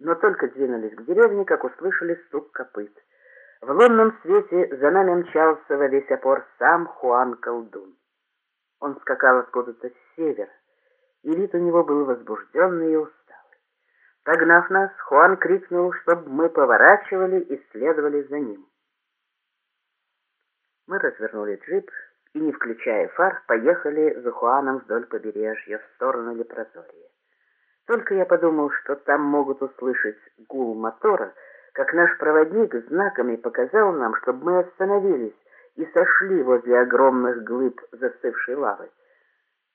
но только двинулись к деревне, как услышали стук копыт. В лунном свете за нами мчался во весь опор сам Хуан Колдун. Он скакал откуда-то с севера, и вид у него был возбужденный и усталый. Догнав нас, Хуан крикнул, чтобы мы поворачивали и следовали за ним. Мы развернули джип и, не включая фар, поехали за Хуаном вдоль побережья в сторону Лепрозория. Только я подумал, что там могут услышать гул мотора, как наш проводник знаками показал нам, чтобы мы остановились и сошли возле огромных глыб застывшей лавы.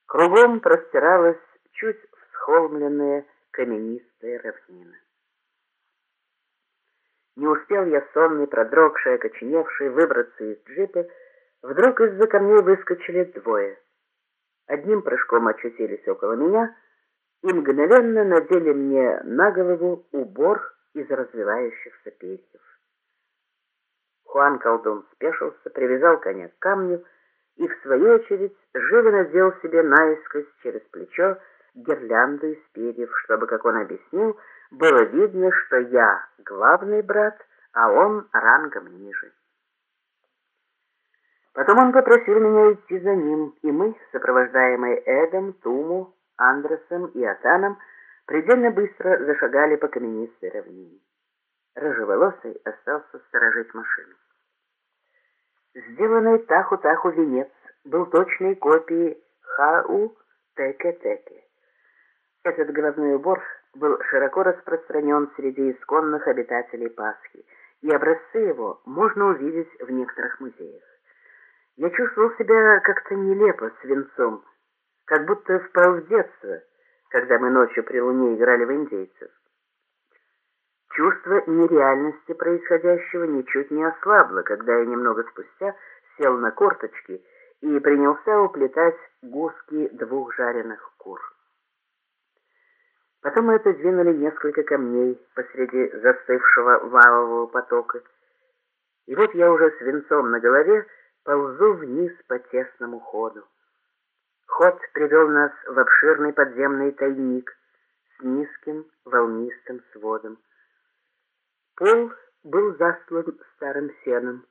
Кругом простиралась чуть всхолмленная каменистая равнина. Не успел я сонный, продрогший, окоченевший, выбраться из джипа, вдруг из-за камней выскочили двое. Одним прыжком очутились около меня и мгновенно надели мне на голову убор из развивающихся перьев. Хуан Колдун спешился, привязал коня к камню и, в свою очередь, живо надел себе наискось через плечо гирлянду из перьев, чтобы, как он объяснил, было видно, что я главный брат, а он рангом ниже. Потом он попросил меня идти за ним, и мы, сопровождаемые Эдом, Туму, Андресом и Атаном, предельно быстро зашагали по каменистой равнине. Рыжеволосый остался сторожить машину. Сделанный Таху-Таху венец был точной копией Хау Теке-Теке. Этот головной убор был широко распространен среди исконных обитателей Пасхи, и образцы его можно увидеть в некоторых музеях. Я чувствовал себя как-то нелепо свинцом, как будто впал в детство, когда мы ночью при луне играли в индейцев. Чувство нереальности происходящего ничуть не ослабло, когда я немного спустя сел на корточки и принялся уплетать гуски двух жареных кур. Потом мы отодвинули несколько камней посреди застывшего лавового потока. И вот я уже с венцом на голове ползу вниз по тесному ходу. Ход привел нас в обширный подземный тайник с низким волнистым сводом. Пол был застлан старым сеном.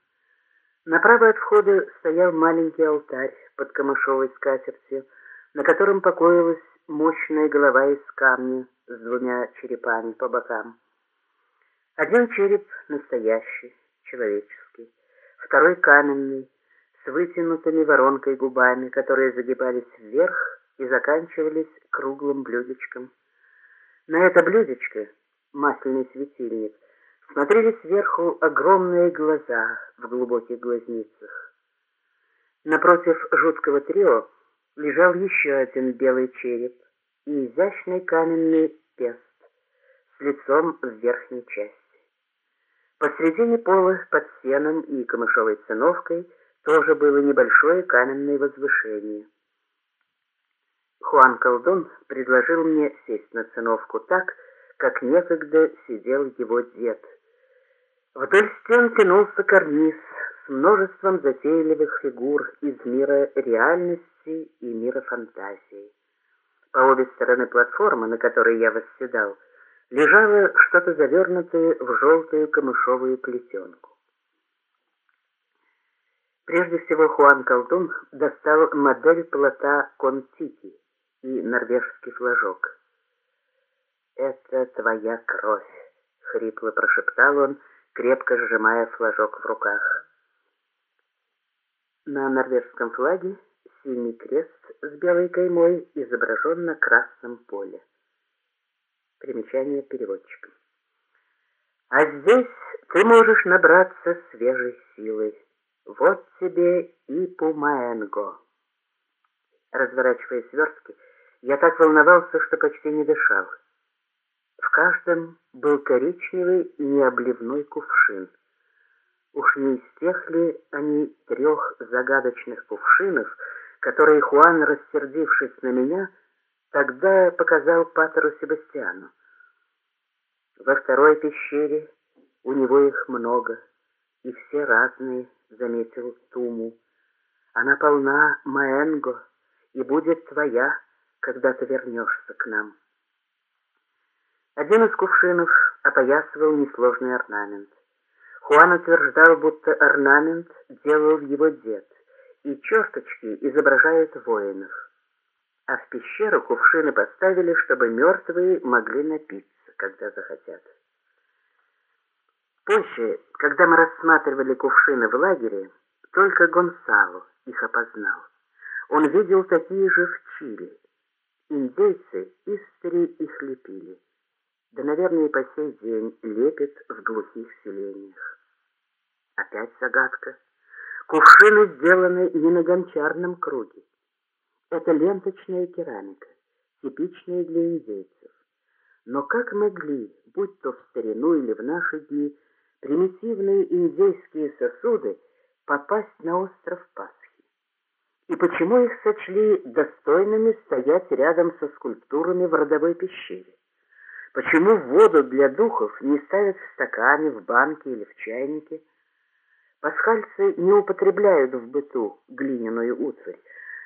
Направо от входа стоял маленький алтарь под камышовой скатертью, на котором покоилась мощная голова из камня с двумя черепами по бокам. Один череп настоящий, человеческий, второй каменный, вытянутыми воронкой губами, которые загибались вверх и заканчивались круглым блюдечком. На это блюдечко, масляный светильник, смотрели сверху огромные глаза в глубоких глазницах. Напротив жуткого трио лежал еще один белый череп и изящный каменный пест с лицом в верхней части. Посредине пола под сеном и камышовой циновкой тоже было небольшое каменное возвышение. Хуан Колдун предложил мне сесть на циновку так, как некогда сидел его дед. Вдоль стен тянулся карниз с множеством затейливых фигур из мира реальности и мира фантазии. По обе стороны платформы, на которой я восседал, лежало что-то завернутое в желтую камышовую плетенку. Прежде всего Хуан Колдун достал модель плота Контики и норвежский флажок. «Это твоя кровь», — хрипло прошептал он, крепко сжимая флажок в руках. На норвежском флаге синий крест с белой каймой изображен на красном поле. Примечание переводчика. А здесь ты можешь набраться свежей силы. Вот тебе и Пумаэнго. Разворачивая свертки, я так волновался, что почти не дышал. В каждом был коричневый необливной кувшин. Уж не из тех ли они трех загадочных кувшинов, которые Хуан, рассердившись на меня, тогда показал Патеру Себастьяну. Во второй пещере у него их много, и все разные, заметил Туму. Она полна Маэнго и будет твоя, когда ты вернешься к нам. Один из кувшинов опоясывал несложный орнамент. Хуан утверждал, будто орнамент делал его дед, и черточки изображают воинов. А в пещеру кувшины поставили, чтобы мертвые могли напиться, когда захотят. Позже, когда мы рассматривали кувшины в лагере, только Гонсало их опознал. Он видел такие же в Чили. Индейцы истори их лепили. Да, наверное, и по сей день лепят в глухих селениях. Опять загадка. Кувшины сделаны не на гончарном круге. Это ленточная керамика, типичная для индейцев. Но как могли, будь то в старину или в наши дни, примитивные индейские сосуды попасть на остров Пасхи? И почему их сочли достойными стоять рядом со скульптурами в родовой пещере? Почему воду для духов не ставят в стакане, в банке или в чайнике? Пасхальцы не употребляют в быту глиняную утварь.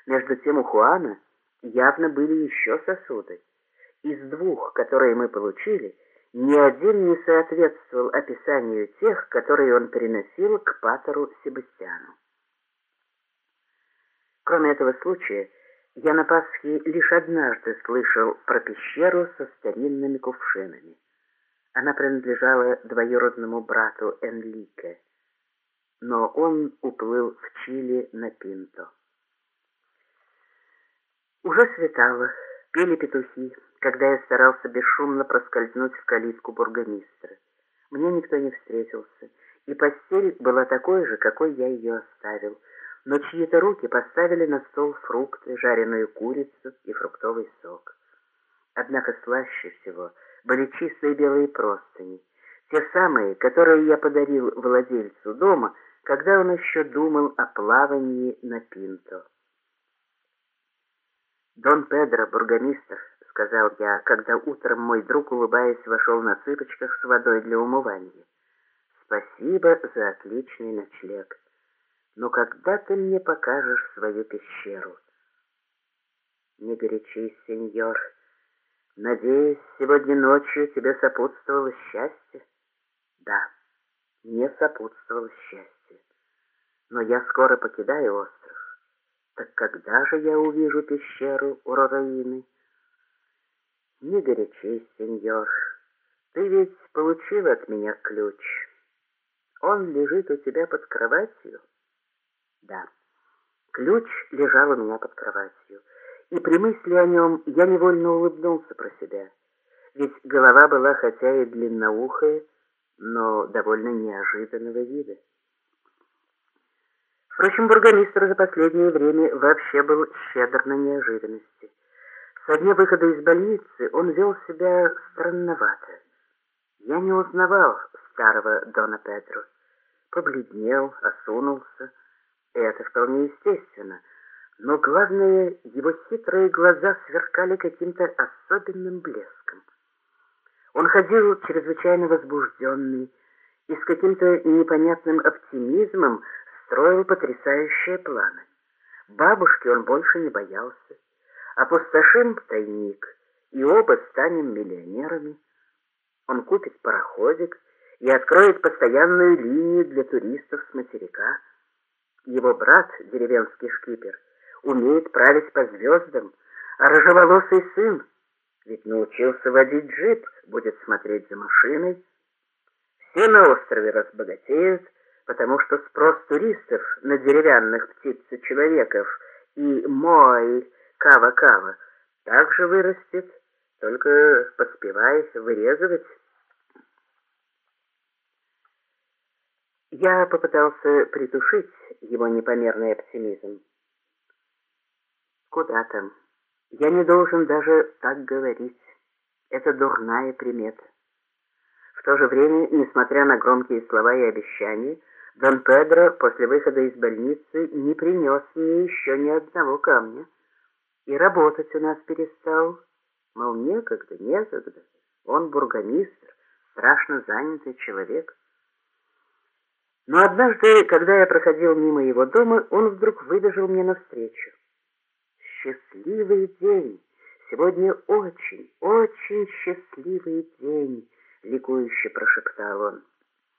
Между тем у Хуана явно были еще сосуды. Из двух, которые мы получили, ни один не соответствовал описанию тех, которые он переносил к патеру Себастьяну. Кроме этого случая, я на Пасхе лишь однажды слышал про пещеру со старинными кувшинами. Она принадлежала двоюродному брату Энлике, но он уплыл в Чили на Пинто. Уже светало, пели петухи, когда я старался бесшумно проскользнуть в калитку бургомистра. Мне никто не встретился, и постель была такой же, какой я ее оставил — но чьи-то руки поставили на стол фрукты, жареную курицу и фруктовый сок. Однако слаще всего были чистые белые простыни, те самые, которые я подарил владельцу дома, когда он еще думал о плавании на Пинто. «Дон Педро, бургомистр», — сказал я, когда утром мой друг, улыбаясь, вошел на цыпочках с водой для умывания. «Спасибо за отличный ночлег» но когда ты мне покажешь свою пещеру? Не горячись, сеньор. Надеюсь, сегодня ночью тебе сопутствовало счастье? Да, мне сопутствовало счастье. Но я скоро покидаю остров. Так когда же я увижу пещеру у Рораины? Не горячись, сеньор. Ты ведь получил от меня ключ. Он лежит у тебя под кроватью. Да, ключ лежал у меня под кроватью, и при мысли о нем я невольно улыбнулся про себя. Ведь голова была хотя и длинноухая, но довольно неожиданного вида. Впрочем, бургомистр за последнее время вообще был щедр на неожиданности. Со дня выхода из больницы он вел себя странновато. Я не узнавал старого Дона Педро. Побледнел, осунулся, это вполне естественно. Но главное, его хитрые глаза сверкали каким-то особенным блеском. Он ходил чрезвычайно возбужденный и с каким-то непонятным оптимизмом строил потрясающие планы. Бабушки он больше не боялся. Опустошим тайник, и оба станем миллионерами. Он купит пароходик и откроет постоянную линию для туристов с материка. Его брат, деревенский шкипер, умеет править по звездам, а рыжеволосый сын ведь научился водить джип, будет смотреть за машиной. Все на острове разбогатеют, потому что спрос туристов на деревянных птиц-человеков и мой кава-кава также вырастет, только поспевай вырезывать Я попытался притушить его непомерный оптимизм. Куда там? Я не должен даже так говорить. Это дурная примета. В то же время, несмотря на громкие слова и обещания, Дон Педро после выхода из больницы не принес мне еще ни одного камня. И работать у нас перестал. Мол, некогда, некогда. Он бургомистр, страшно занятый человек. Но однажды, когда я проходил мимо его дома, он вдруг выбежал мне навстречу. «Счастливый день! Сегодня очень, очень счастливый день, ликующе прошептал он.